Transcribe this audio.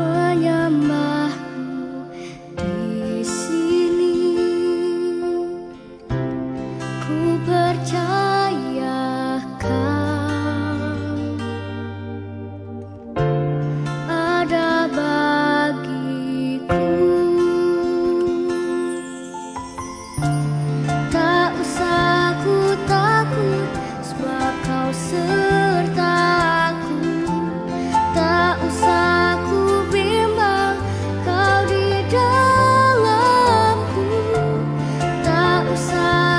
menyambut side.